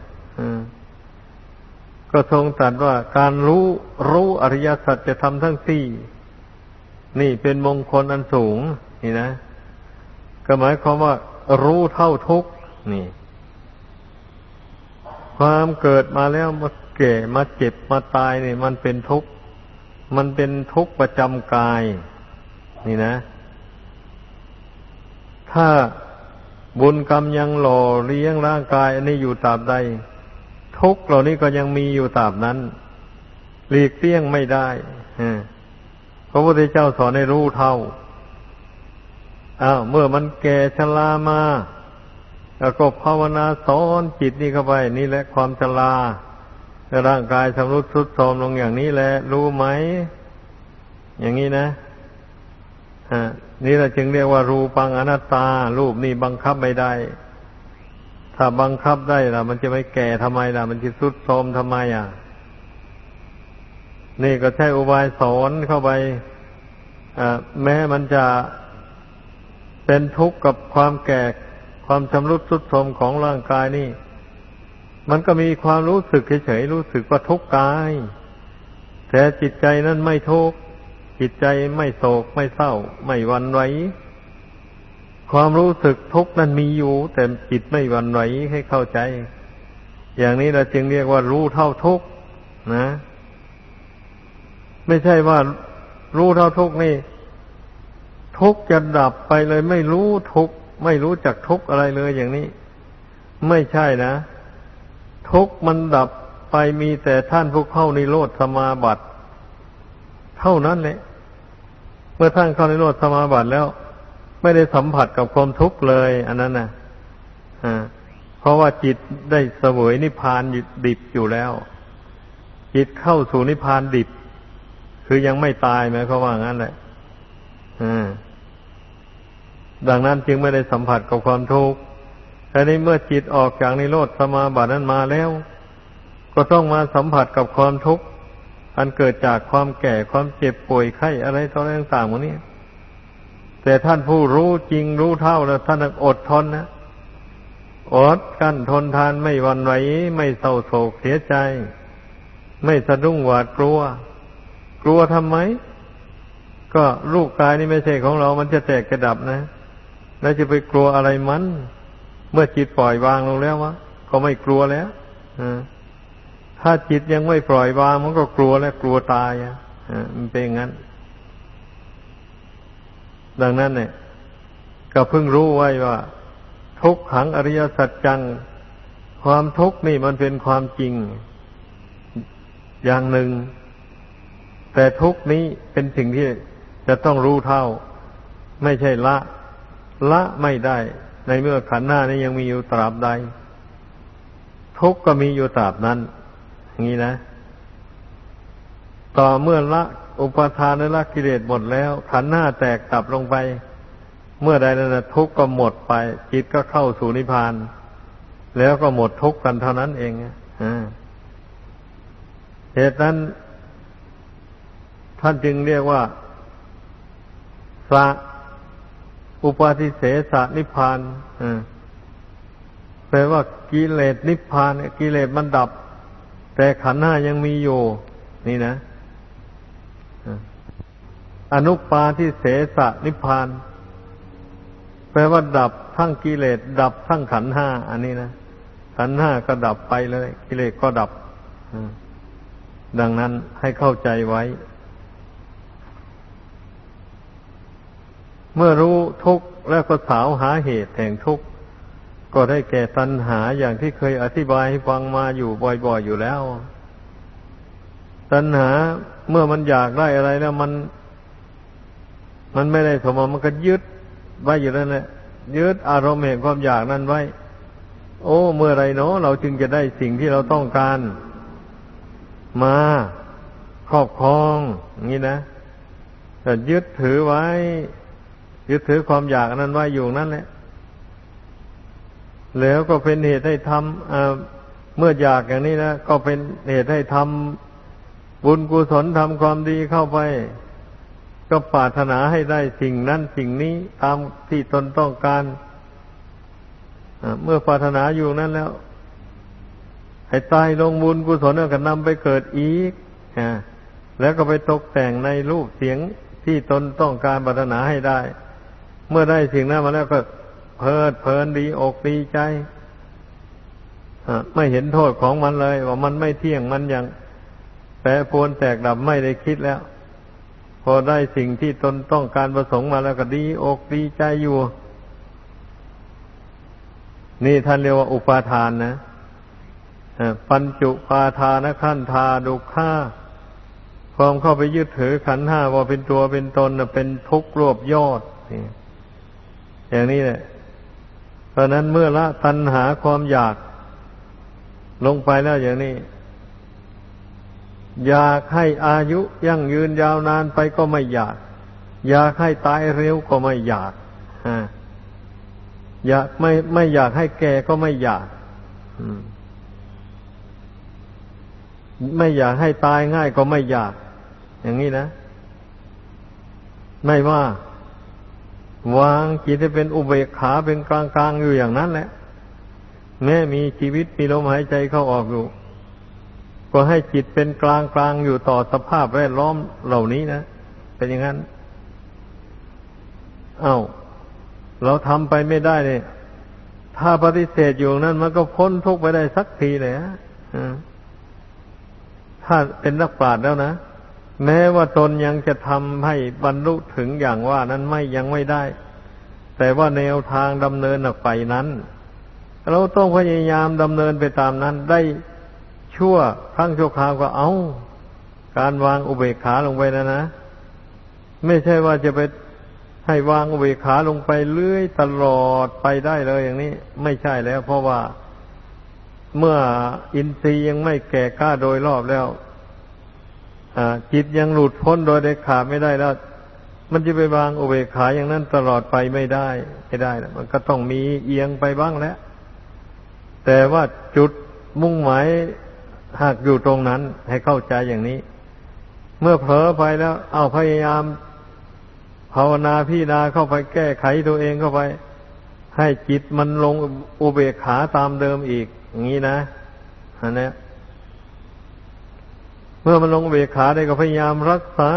ก็ทรงตรัสว่าการรู้รู้อริยสัจจะทำทั้งสี่นี่เป็นมงคลอันสูง นี่นะ ก็หมายความว่า รู้เท่าทุกนี่ ความเกิดมาแล้วมาแก่มาเจ็บมาตายนี่มันเป็นทุกข์มันเป็นทุกข์ประจำกาย นี่นะ ถ้า บุญกรรมยังหล่อเลี้ยงร่างกาย อันนี้อยู่ตราบใด ทุกเหล่านี้ก็ยังมีอยู่ตราบนั้น หลีกเลี่ยงไม่ได้พระพุทธเจ้าสอนให้รู้เท่าอ้าวเมื่อมันแก่ชรามา แล้วก็ภาวนาสอนจิตนี่เข้าไป นี่แหละความชราร่างกายสำรุดทุดโทรมลงอย่างนี้แหละ รู้ไหม อย่างนี้นะ นี่เราจึงเรียกว่ารูปังอนัตตา รูปนี่บังคับไม่ได้ ถ้าบังคับได้ล่ะ มันจะไม่แก่ทำไมล่ะ มันจะสุดโทมทำไมอะ นี่ก็ใช้อุบายสอนเข้าไปแม้มันจะเป็นทุกข์กับความแก่ความชำรุดสุดโทรมของร่างกายนี่ มันก็มีความรู้สึกเฉยๆรู้สึกว่าทุกข์กาย แต่จิตใจนั้นไม่ทุกข์ จิตใจไม่โศกไม่เศร้า ไม่วันไหวความรู้สึกทุกข์นั้นมีอยู่ แต่จิตไม่วันไหวให้เข้าใจ อย่างนี้เราจึงเรียกว่ารู้เท่าทุกข์นะ ไม่ใช่ว่ารู้เท่าทุกข์นี่ ทุกข์จะดับไปเลย ไม่รู้ทุกข์ไม่รู้จักทุกข์อะไรเลยอย่างนี้ ไม่ใช่นะ ทุกข์มันดับไปมีแต่ท่านผู้เข้าในโลดสมาบัติ เท่านั้นแหละ มื่อท่านเข้าในโลดสมาบัติแล้ว ไม่ได้สัมผัสกับความทุกข์เลย อันนั้นนะอ่าเพราะว่าจิตได้เสวยนิพพานดิบอยู่แล้ว จิตเข้าสู่นิพพานดิบ คือยังไม่ตายไหมเขาว่างั้นแหละดังนั้นจึงไม่ได้สัมผัสกับความทุกข์แต่นี้เมื่อจิตออกจากนิโรธสมาบัตินั้นมาแล้ว ก็ต้องมาสัมผัสกับความทุกข์ อันเกิดจากความแก่ความเจ็บป่วยไข้อะไรต่ออะไรต่างๆพวกนี้ แต่ท่านผู้รู้จริงรู้เท่าแล้วท่านอดทนนะอดกั้นทนทานไม่วันไหวไม่เศร้าโศกเสียใจ ไม่สะดุ้งหวาดกลัว กลัวทำไม ก็ลูกกายนี่ไม่ใช่ของเรา มันจะแตกกระดับนะแล้วจะไปกลัวอะไรมัน เมื่อจิตปล่อยวางลงแล้ววะก็ไม่กลัวแล้วอ่า ถ้าจิตยังไม่ปล่อยวางมันก็กลัวแล้วกลัวตายอะมันเป็นงั้น ดังนั้นเนี่ย ก็เพิ่งรู้ไว้ว่า ทุกขังอริยสัจจัง ความทุกข์นี่มันเป็นความจริง อย่างหนึ่ง แต่ทุกข์นี้เป็นสิ่งที่จะต้องรู้เท่า ไม่ใช่ละ ละไม่ได้ ในเมื่อขันหน้านี้ยังมีอยู่ตราบใด ทุกข์ก็มีอยู่ตราบนั้น นี้นะ ต่อเมื่อละอุปทานและละกิเลสหมดแล้ว ขันหน้าแตกตับลงไป เมื่อใดนั้นทุกข์ก็หมดไป จิตก็เข้าสู่นิพพาน แล้วก็หมดทุกข์กันเท่านั้นเองเหตุนั้น ท่านจึงเรียกว่าสะอุปาทิเสสนิพพานแปลว่ากิเลสนิพพานกิเลสมันดับ แต่ขันห้ายังมีอยู่นี่นะอนุปาทิเสสะนิพพาน แปลว่าดับทั้งกิเลส ดับทั้งขันห้าอันนี้นะขันห้าก็ดับไปเลย กิเลสก็ดับดังนั้นให้เข้าใจไว้ เมื่อรู้ทุกข์แล้วก็สาวหาเหตุแห่งทุกข์ ก็ได้แก่ตัณหาอย่างที่เคยอธิบายให้ฟังมาอยู่บ่อยๆอยู่แล้ว ตัณหาเมื่อมันอยากได้อะไรแล้วมัน มันไม่ได้สมมติมันก็ยึดไว้อยู่นั่นแหละยึดอารมณ์แห่งความอยากนั้นไว้ โอ้ เมื่อไรเนาะเราจึงจะได้สิ่งที่เราต้องการ มาครอบครองอย่างนี้นะแต่ยึดถือไว้ ยึดถือความอยากนั้นไว้อยู่นั่นแหละ แล้วก็เป็นเหตุให้ทำเมื่ออยากอย่างนี้นะก็เป็นเหตุให้ทำบุญกุศลทำความดีเข้าไป ก็ปรารถนาให้ได้สิ่งนั้นสิ่งนี้ตามที่ตนต้องการเมื่อปรารถนาอยู่นั้นแล้ว ให้ตายลงบุญกุศลก็นำไปเกิดอีกแล้วก็ไปตกแต่งในรูปเสียงที่ตนต้องการปรารถนาให้ได้ เมื่อได้สิ่งนั้นมาแล้วก็ เพลิดเพลินดีอกดีใจไม่เห็นโทษของมันเลย ว่ามันไม่เที่ยงมันย่างแปรปรวนแตกดับไม่ได้คิดแล้ว พอได้สิ่งที่ตนต้องการประสงค์มาแล้วก็ดีอกดีใจอยู่ นี่ท่านเรียกว่าอุปาทานนะปัญจุปาทานขั้นทาดุข่าความเข้าไปยึดถือขันห้าว่าเป็นตัวเป็นตนเป็นทุกข์รวบยอดอย่างนี้แหละ เพราะนั้นเมื่อละตัณหาความอยากลงไปแล้วอย่างนี้ อยากให้อายุยั่งยืนยาวนานไปก็ไม่อยาก อยากให้ตายเร็วก็ไม่อยากอยากไม่ไม่อยากให้แก่ก็ไม่อยากไม่อยากให้ตายง่ายก็ไม่อยาก อย่างนี้นะ ไม่ว่า วางจิตให้เป็นอุเบกขาเป็นกลางกลางอยู่อย่างนั้นแหละ แม้มีชีวิตมีลมหายใจเข้าออกอยู่ ก็ให้จิตเป็นกลางกลางอยู่ต่อสภาพแวดล้อมเหล่านี้นะเป็นอย่างนั้น เอา้า เราทำไปไม่ได้เนี่ยถ้าปฏิเสธอยู่นั้นมันก็พ้นทุกข์ไปได้สักทีเลยฮะถ้าเป็นนักปราชญ์แล้วนะ แม้ว่าตนยังจะทำให้บรรลุถึงอย่างว่านั้นไม่ยังไม่ได้ แต่ว่าแนวทางดำเนินออกไปนั้น เราต้องพยายามดำเนินไปตามนั้น ได้ชั่วครั้งชั่วคราวก็เอา การวางอุเบกขาลงไปนะนะ ไม่ใช่ว่าจะไปให้วางอุเบกขาลงไปเรื่อยตลอดไปได้เลยอย่างนี้ ไม่ใช่แล้ว เพราะว่าเมื่ออินทรีย์ยังไม่แก่กล้าโดยรอบแล้ว จิตยังหลุดพ้นโดยได้ขาดไม่ได้แล้ว มันจะไปวางอุเบกขาอย่างนั้นตลอดไปไม่ได้ ไม่ได้นะมันก็ต้องมีเอียงไปบ้างแล้วแต่ว่าจุดมุ่งหมายหากอยู่ตรงนั้นให้เข้าใจอย่างนี้ เมื่อเผลอไปแล้ว เอาพยายาม ภาวนาพี่นาเข้าไปแก้ไขตัวเองเข้าไป ให้จิตมันลงอุเบกขาตามเดิมอีก อย่างนี้นะอันนี้ เมื่อมันลงอเบกขาได้ก็พยายามรักษา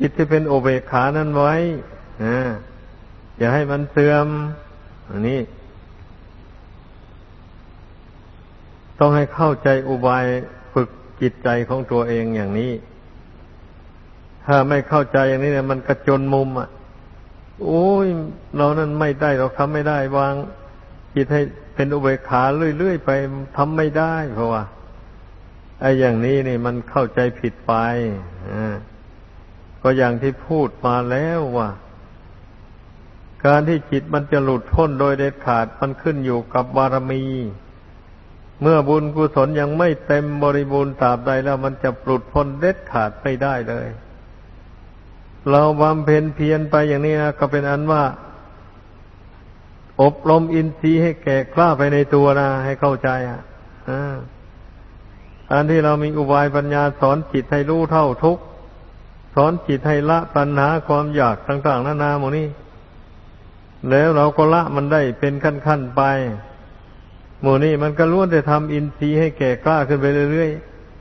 จิตที่เป็นอเบกขานั้นไว้ออย่าให้มันเสื่อม อันนี้ ต้องให้เข้าใจอุบายฝึกจิตใจของตัวเองอย่างนี้ ถ้าไม่เข้าใจอย่างนี้เนี่ยมันกระจนมุมอะโอ้ยเรานั้นไม่ได้เราทำไม่ได้วางจิตให้เป็นอุเบกขาเรื่อยๆไปทำไม่ได้เพราะว่า ไอ้อย่างนี้นี่มันเข้าใจผิดไปอ่าก็อย่างที่พูดมาแล้วว่า การที่จิตมันจะหลุดพ้นโดยเด็ดขาดมันขึ้นอยู่กับบารมี เมื่อบุญกุศลยังไม่เต็มบริบูรณ์ตราบใดแล้วมันจะหลุดพ้นเด็ดขาดไม่ได้เลย เราบำเพ็ญเพียรไปอย่างนี้นะก็เป็นอันว่า อบรมอินทรีย์ให้แก่กล้าไปในตัวนะให้เข้าใจอะอั นที่เรามีอุบายปัญญาสอนจิตให้รู้เท่าทุกสอนจิตให้ละปัญหาความอยากต่าง ๆ นานาหมดนี้ แล้วเราก็ละมันได้เป็นขั้นๆไปหมู่นี้มันก็ล้วนแต่ทำอินทรีย์ให้แก่กล้าขึ้นไปเรื่อย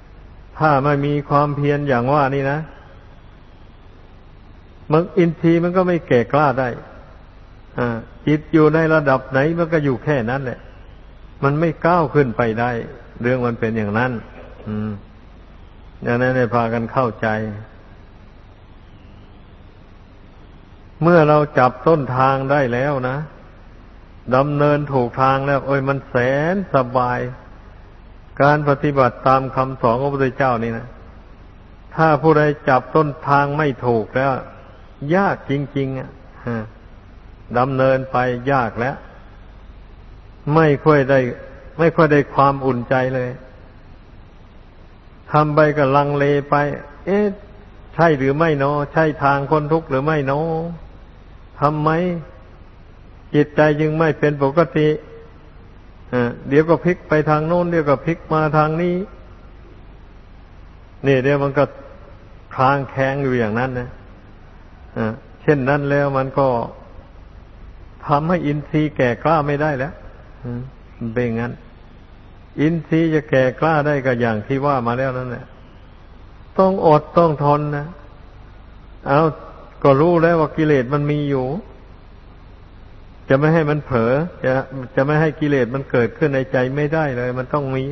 ๆ ถ้าไม่มีความเพียรอย่างว่านี่นะ มันอินทรีย์มันก็ไม่แก่กล้าได้ อ่า จิตอยู่ในระดับไหนมันก็อยู่แค่นั้นแหละ มันไม่ก้าวขึ้นไปได้ เรื่องมันเป็นอย่างนั้น อย่างนั้นให้พากันเข้าใจ เมื่อเราจับต้นทางได้แล้วนะดำเนินถูกทางแล้ว โอ้ยมันแสนสบาย การปฏิบัติตามคำสอนของพระพุทธเจ้านี่นะถ้าผู้ใดจับต้นทางไม่ถูกแล้ว ยากจริง ๆ อะดำเนินไปยากแล้ว ไม่ค่อยได้ ไม่ค่อยได้ความอุ่นใจเลย ทำไปก็ลังเลไป เอ๊ะ ใช่หรือไม่เนาะใช่ทางคนทุกข์หรือไม่เนาะทำไมจิตใจจึงไม่เป็นปกติเดี๋ยวก็พลิกไปทางโน้นเดี๋ยวก็พลิกมาทางนี้ นี่เดี๋ยวมันก็คลางแข็งอยู่อย่างนั้นนะเช่นนั้นแล้วมันก็ทำให้อินทรีย์แก่กล้าไม่ได้แล้วเป็นงั้น อินทรีย์จะแก่กล้าได้ก็อย่างที่ว่ามาแล้วนั่นแหละต้องอดต้องทนนะเอาก็รู้แล้วว่ากิเลสมันมีอยู่ จะไม่ให้มันเผลอจะจะไม่ให้กิเลสมันเกิดขึ้นในใจไม่ได้เลย มันต้องมี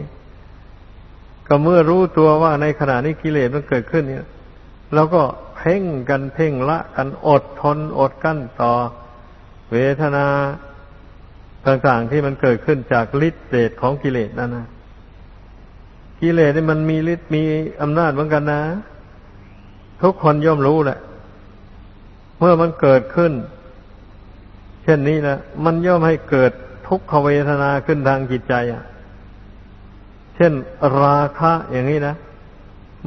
ก็เมื่อรู้ตัวว่าในขณะนี้กิเลสมันเกิดขึ้นเนี่ยเราก็เพ่งกันเพ่งละกันอดทนอดกั้นต่อ เวทนา ต่างๆที่มันเกิดขึ้นจากฤทธิ์เดชของกิเลสนั่นนะกิเลสนี่มันมีฤทธิ์มีอำนาจเหมือนกันนะ ทุกคนย่อมรู้แหละ เมื่อมันเกิดขึ้น เช่นนี้นะมันย่อมให้เกิดทุกขเวทนาขึ้นทางจิตใจอะ เช่นราคะอย่างนี้นะ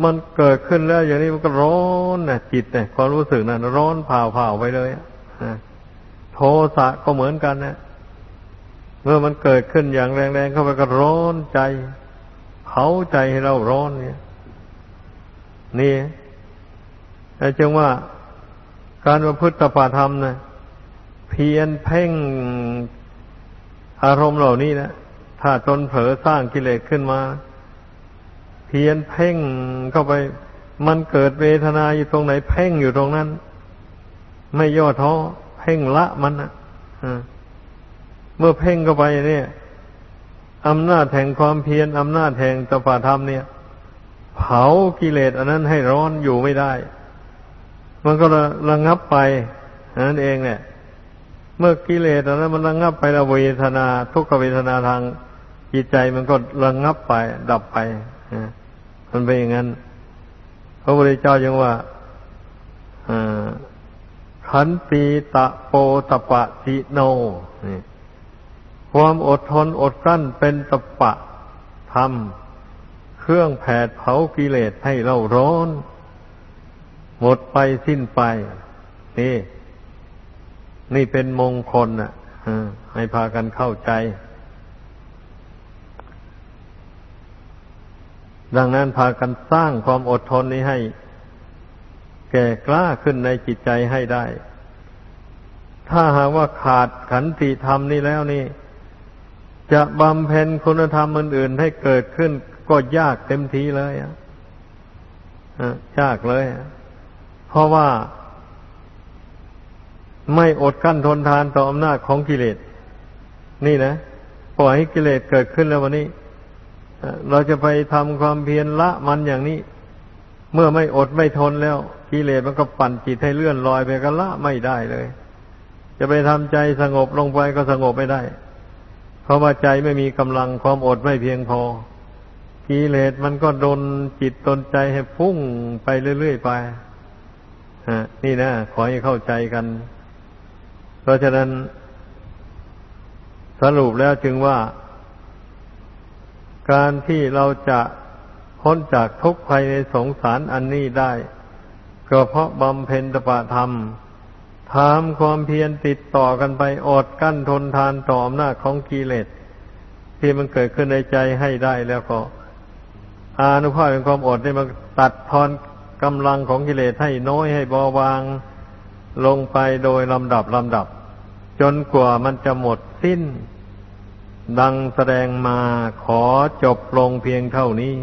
มันเกิดขึ้นแล้วอย่างนี้มันก็ร้อนนะจิตเนี่ยความรู้สึกนะั้นร้อนเผาเผาไปเลยโทสะก็เหมือนกันนะ เมื่อมันเกิดขึ้นอย่างแรงๆเข้าไปก็ร้อนใจเผาใจให้เราร้อนเนี่ย นี่แต่จึงว่าการประพฤติปฏิธรรมนะเพียนเพ่งอารมณ์เหล่านี้นะถ้าตนเผลอสร้างกิเลสขึ้นมา เพียนเพ่งเข้าไป มันเกิดเวทนาอยู่ตรงไหน เพ่งอยู่ตรงนั้น ไม่ย่อท้อเพ่งละมันนะ เมื่อเพ่งเข้าไปเนี่ยอำนาจแห่งความเพียรอำนาจแห่งตปาธรรมเนี่ย เผากิเลสอันนั้นให้ร้อนอยู่ไม่ได้ มันก็ระระงับไปนั่นเองเนี่ย เมื่อกิเลสอันนั้นมันระงับไปล้วเวทนา ทุกขเวทนาทางจิตใจมันก็ระงับไป ดับไปมันเป็นอย่างนั้นพระพุทธเจ้ายังว่าขันตีตะโปตะปะจิโน ความอดทนอดกลั้นเป็นตะปะทำเครื่องแผดเผากิเลสให้เราร้อน หมดไปสิ้นไป นี่ นี่เป็นมงคลอะให้พากันเข้าใจ ดังนั้นพากันสร้างความอดทนนี้ให้ แก่กล้าขึ้นในจิตใจให้ได้ ถ้าหากว่าขาดขันติธรรมนี้แล้วนี่ จะบำเพ็ญคุณธรรมอื่นๆให้เกิดขึ้นก็ยากเต็มทีเลยอะยากเลย เพราะว่าไม่อดกั้นทนทานต่ออำนาจของกิเลส นี่นะ ปล่อยให้กิเลสเกิดขึ้นแล้ววันนี้ เราจะไปทำความเพียรละมันอย่างนี้ เมื่อไม่อดไม่ทนแล้ว กิเลสมันก็ปั่นจิตให้เลื่อนลอยไปก็ละไม่ได้เลย จะไปทำใจสงบลงไปก็สงบไม่ได้ ราะว่าใจไม่มีกำลังความอดไม่เพียงพอกิเลสมันก็ดนจิตตนใจให้พุ่งไปเรื่อยๆไปนี่นะขอให้เข้าใจกัน เพราะฉะนั้น สรุปแล้วจึงว่า การที่เราจะพ้นจากทุกข์ภายในสงสารอันนี้ได้ ก็เพราะบำเพ็ญตปะธรรม ทำความเพียรติดต่อกันไปอดกั้นทนทานต่ออำนาจของกิเลสที่มันเกิดขึ้นในใจให้ได้แล้วก็ อานุภาพเป็นความอดนี่มันตัดทอนกำลังของกิเลสให้น้อยให้เบาบางลงไปโดยลำดับลำดับ จนกว่ามันจะหมดสิ้น ดังแสดงมาขอจบลงเพียงเท่านี้